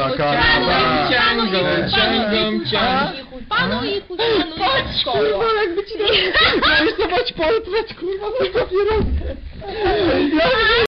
taka Ciągą, rada. ciągą, ciągą, ciągą. Panu i chuj, Patrz, kurwa, jakby ci dać... Możesz zobaczyć portret, kurwa, na papierosy.